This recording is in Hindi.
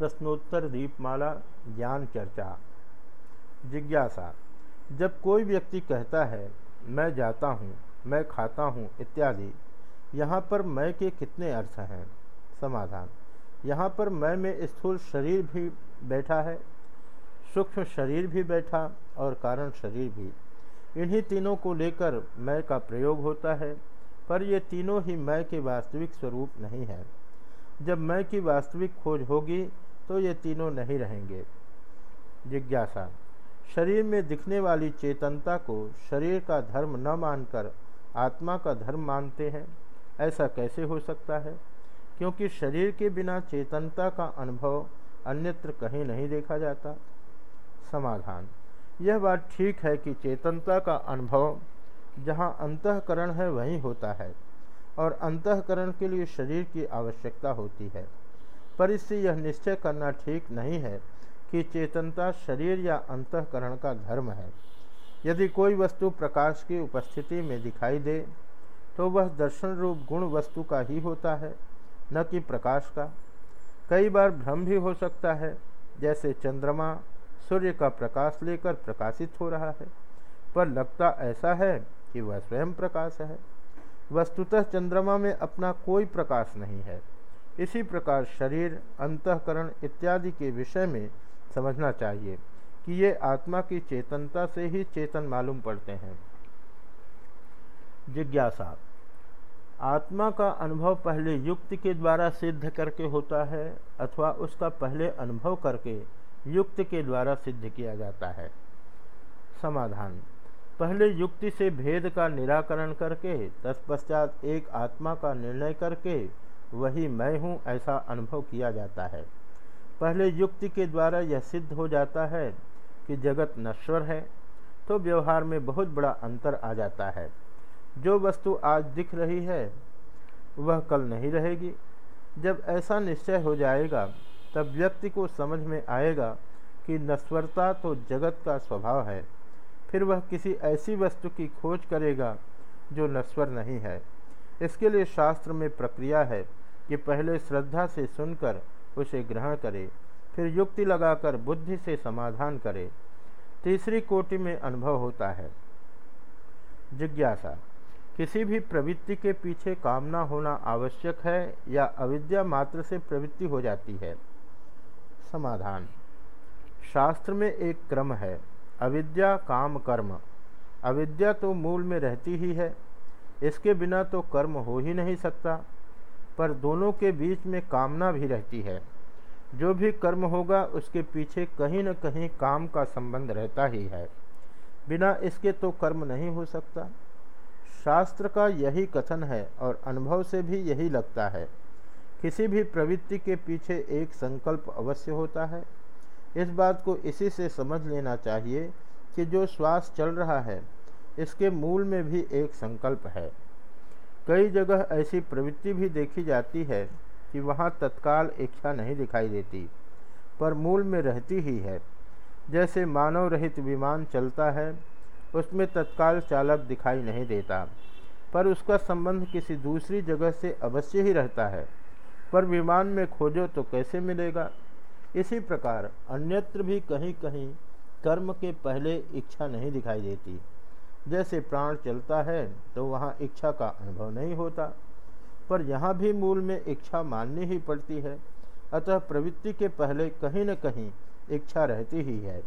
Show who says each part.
Speaker 1: प्रश्नोत्तर दीपमाला, ज्ञान चर्चा। जिज्ञासा, जब कोई व्यक्ति कहता है, मैं जाता हूँ, मैं खाता हूँ, इत्यादि, यहाँ पर मैं के कितने अर्थ हैं? समाधान, यहाँ पर मैं में स्थूल शरीर भी बैठा है, सूक्ष्म शरीर भी बैठा और कारण शरीर भी। इन्हीं तीनों को लेकर मैं का प्रयोग होता है, पर ये तीनों ही मैं के वास्तविक स्वरूप नहीं है। जब मैं की वास्तविक खोज होगी तो ये तीनों नहीं रहेंगे। जिज्ञासा। शरीर में दिखने वाली चेतनता को शरीर का धर्म न मानकर आत्मा का धर्म मानते हैं। ऐसा कैसे हो सकता है? क्योंकि शरीर के बिना चेतनता का अनुभव अन्यत्र कहीं नहीं देखा जाता। समाधान। यह बात ठीक है कि चेतनता का अनुभव जहाँ अंतकरण है वहीं होता है और अंतकरण के लिए शरीर की आवश्यकता होती है। पर इससे यह निश्चय करना ठीक नहीं है कि चेतनता शरीर या अंतकरण का धर्म है। यदि कोई वस्तु प्रकाश की उपस्थिति में दिखाई दे तो वह दर्शन रूप गुण वस्तु का ही होता है, न कि प्रकाश का। कई बार भ्रम भी हो सकता है, जैसे चंद्रमा सूर्य का प्रकाश लेकर प्रकाशित हो रहा है, पर लगता ऐसा है कि वह स्वयं प्रकाश है। वस्तुतः चंद्रमा में अपना कोई प्रकाश नहीं है। इसी प्रकार शरीर, अंतकरण इत्यादि के विषय में समझना चाहिए कि ये आत्मा की चेतनता से ही चेतन मालूम पड़ते हैं। जिज्ञासा। आत्मा का अनुभव पहले युक्ति के द्वारा सिद्ध करके होता है अथवा उसका पहले अनुभव करके युक्ति के द्वारा सिद्ध किया जाता है। समाधान। पहले युक्ति से भेद का निराकरण करके, तत्पश्चात एक आत्मा का निर्णय करके वही मैं हूँ ऐसा अनुभव किया जाता है। पहले युक्ति के द्वारा यह सिद्ध हो जाता है कि जगत नश्वर है तो व्यवहार में बहुत बड़ा अंतर आ जाता है। जो वस्तु आज दिख रही है, वह कल नहीं रहेगी। जब ऐसा निश्चय हो जाएगा, तब व्यक्ति को समझ में आएगा कि नश्वरता तो जगत का स्वभाव है। फिर वह किसी ऐसी वस्तु की खोज करेगा, जो नश्वर नहीं है। इसके लिए शास्त्र में प्रक्रिया है। कि पहले श्रद्धा से सुनकर उसे ग्रहण करे, फिर युक्ति लगाकर बुद्धि से समाधान करे। तीसरी कोटि में अनुभव होता है। जिज्ञासा, किसी भी प्रवृत्ति के पीछे कामना होना आवश्यक है या अविद्या मात्र से प्रवृत्ति हो जाती है? समाधान, शास्त्र में एक क्रम है, अविद्या काम कर्म। अविद्या तो मूल में रहती ही है, इसके बिना तो कर्म हो ही नहीं सकता। पर दोनों के बीच में कामना भी रहती है। जो भी कर्म होगा, उसके पीछे कहीं न कहीं काम का संबंध रहता ही है। बिना इसके तो कर्म नहीं हो सकता। शास्त्र का यही कथन है और अनुभव से भी यही लगता है। किसी भी प्रवृत्ति के पीछे एक संकल्प अवश्य होता है। इस बात को इसी से समझ लेना चाहिए कि जो श्वास चल रहा है, इसके मूल में भी एक संकल्प है। कई जगह ऐसी प्रवृत्ति भी देखी जाती है कि वहाँ तत्काल इच्छा नहीं दिखाई देती, पर मूल में रहती ही है। जैसे मानव रहित विमान चलता है, उसमें तत्काल चालक दिखाई नहीं देता, पर उसका संबंध किसी दूसरी जगह से अवश्य ही रहता है। पर विमान में खोजो तो कैसे मिलेगा? इसी प्रकार अन्यत्र भी कहीं कहीं कर्म के पहले इच्छा नहीं दिखाई देती। जैसे प्राण चलता है तो वहाँ इच्छा का अनुभव नहीं होता। पर यहाँ भी मूल में इच्छा माननी ही पड़ती है। अतः प्रवृत्ति के पहले कहीं न कहीं इच्छा रहती ही है।